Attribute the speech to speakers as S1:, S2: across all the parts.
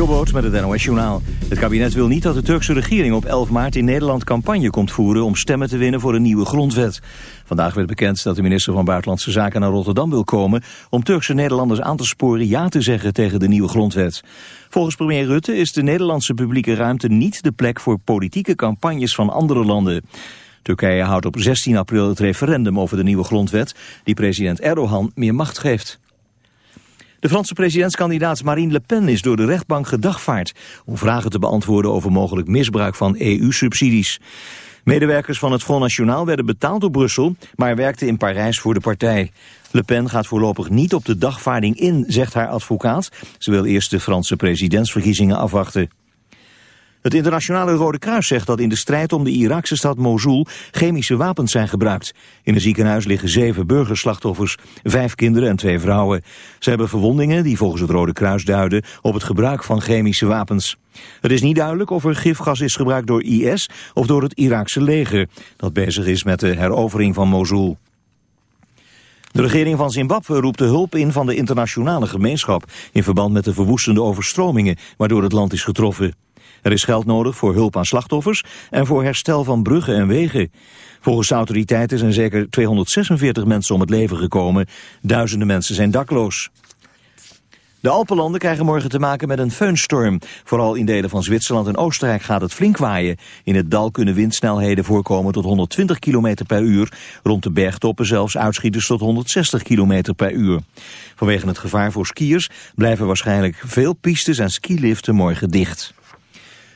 S1: Jobboot met het NOS Journaal. Het kabinet wil niet dat de Turkse regering op 11 maart in Nederland campagne komt voeren om stemmen te winnen voor een nieuwe grondwet. Vandaag werd bekend dat de minister van Buitenlandse Zaken naar Rotterdam wil komen om Turkse Nederlanders aan te sporen ja te zeggen tegen de nieuwe grondwet. Volgens premier Rutte is de Nederlandse publieke ruimte niet de plek voor politieke campagnes van andere landen. Turkije houdt op 16 april het referendum over de nieuwe grondwet die president Erdogan meer macht geeft. De Franse presidentskandidaat Marine Le Pen is door de rechtbank gedagvaard... om vragen te beantwoorden over mogelijk misbruik van EU-subsidies. Medewerkers van het Front National werden betaald door Brussel... maar werkten in Parijs voor de partij. Le Pen gaat voorlopig niet op de dagvaarding in, zegt haar advocaat. Ze wil eerst de Franse presidentsverkiezingen afwachten. Het internationale Rode Kruis zegt dat in de strijd om de Iraakse stad Mosul chemische wapens zijn gebruikt. In een ziekenhuis liggen zeven burgerslachtoffers, vijf kinderen en twee vrouwen. Ze hebben verwondingen die volgens het Rode Kruis duiden op het gebruik van chemische wapens. Het is niet duidelijk of er gifgas is gebruikt door IS of door het Iraakse leger, dat bezig is met de herovering van Mosul. De regering van Zimbabwe roept de hulp in van de internationale gemeenschap in verband met de verwoestende overstromingen waardoor het land is getroffen. Er is geld nodig voor hulp aan slachtoffers en voor herstel van bruggen en wegen. Volgens de autoriteiten zijn zeker 246 mensen om het leven gekomen. Duizenden mensen zijn dakloos. De Alpenlanden krijgen morgen te maken met een feunstorm. Vooral in delen van Zwitserland en Oostenrijk gaat het flink waaien. In het dal kunnen windsnelheden voorkomen tot 120 km per uur. Rond de bergtoppen zelfs uitschieters tot 160 km per uur. Vanwege het gevaar voor skiers blijven waarschijnlijk veel pistes en skiliften morgen dicht.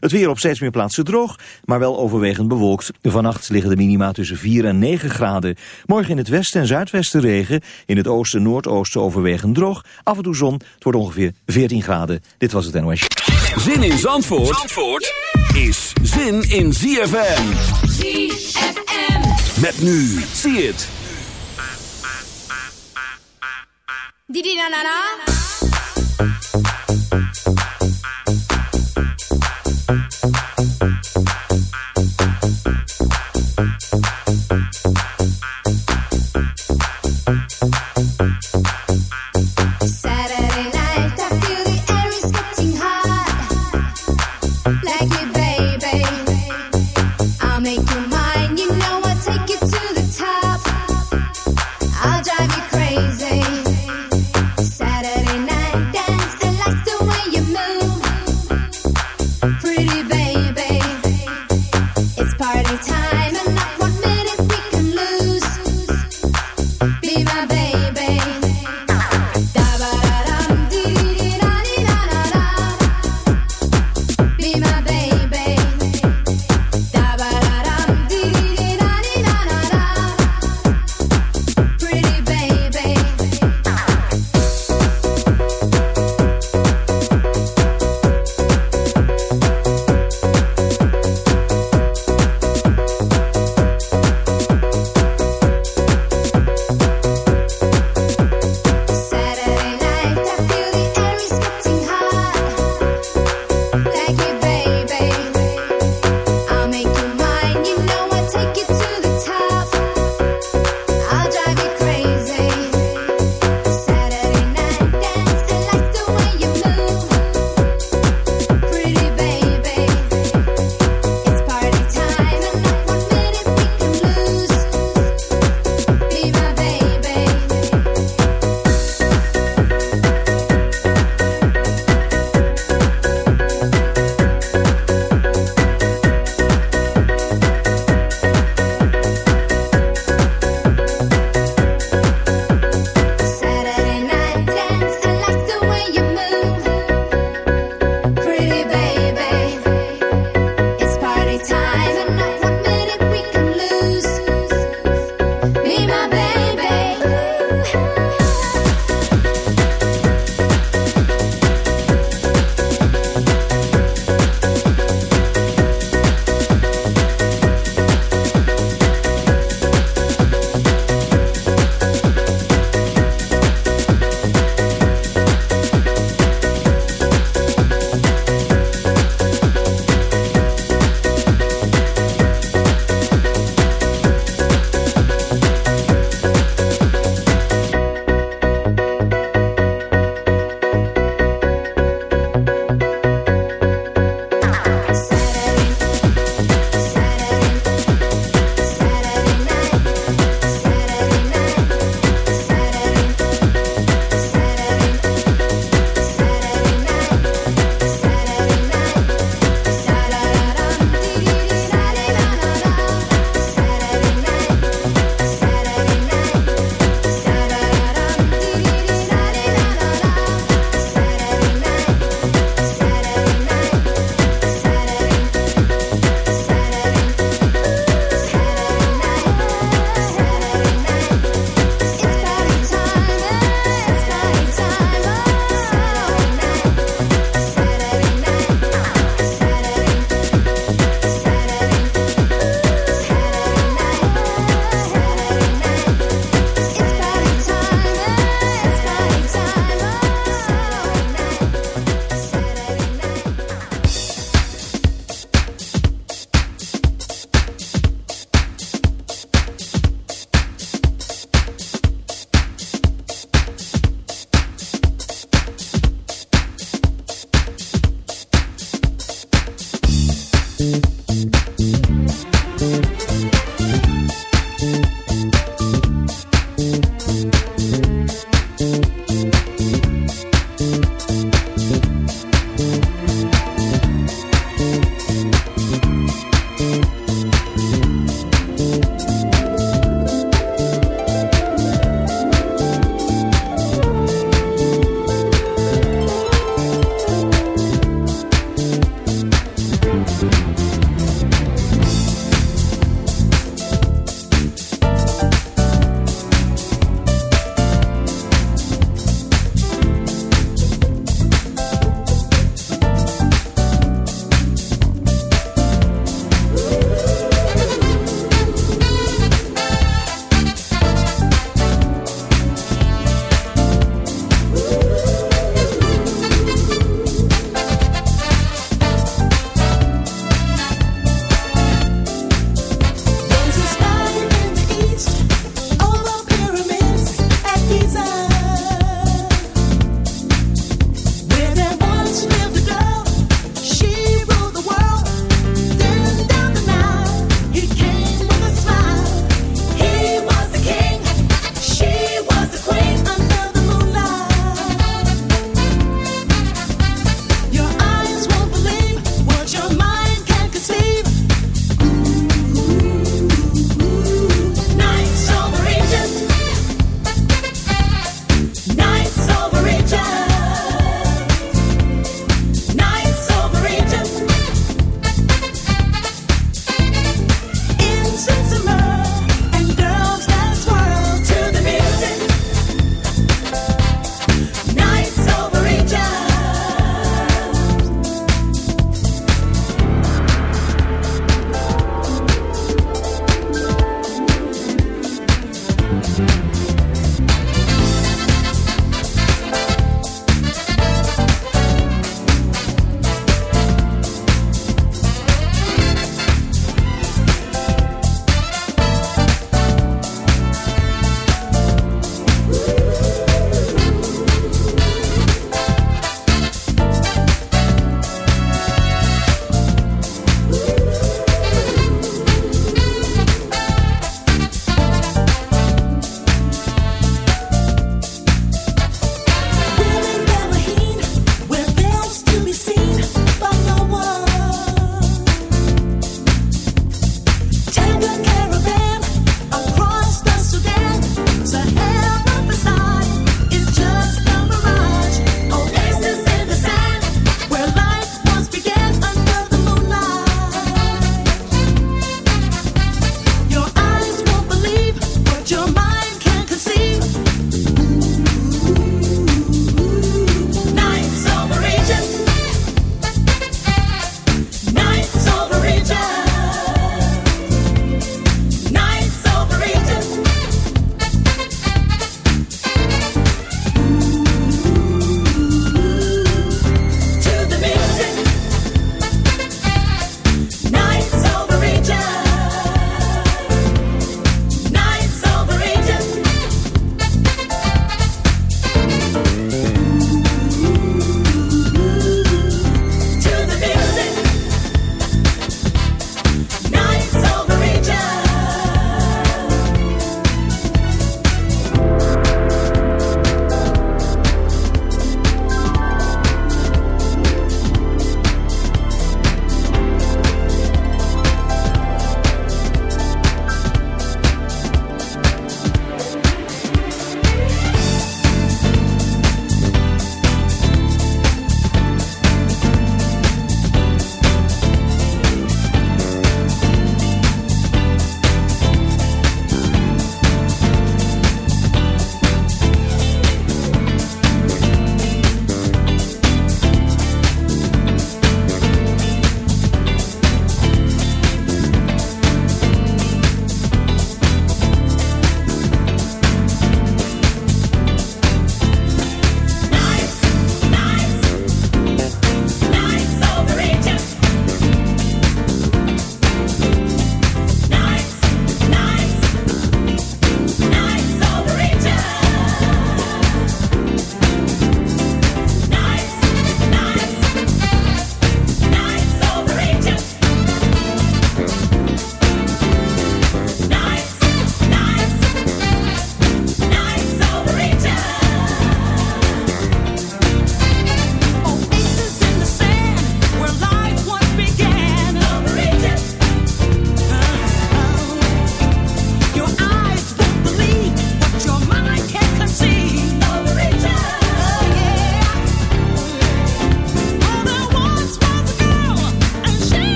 S1: Het weer op steeds meer plaatsen droog, maar wel overwegend bewolkt. Vannacht liggen de minima tussen 4 en 9 graden. Morgen in het westen en zuidwesten regen. In het oosten en noordoosten overwegend droog. Af en toe zon. Het wordt ongeveer 14 graden. Dit was het NOS.
S2: Zin in Zandvoort, Zandvoort is zin in ZFM.
S3: ZFM.
S2: Met nu. Zie het.
S3: Didi na na na.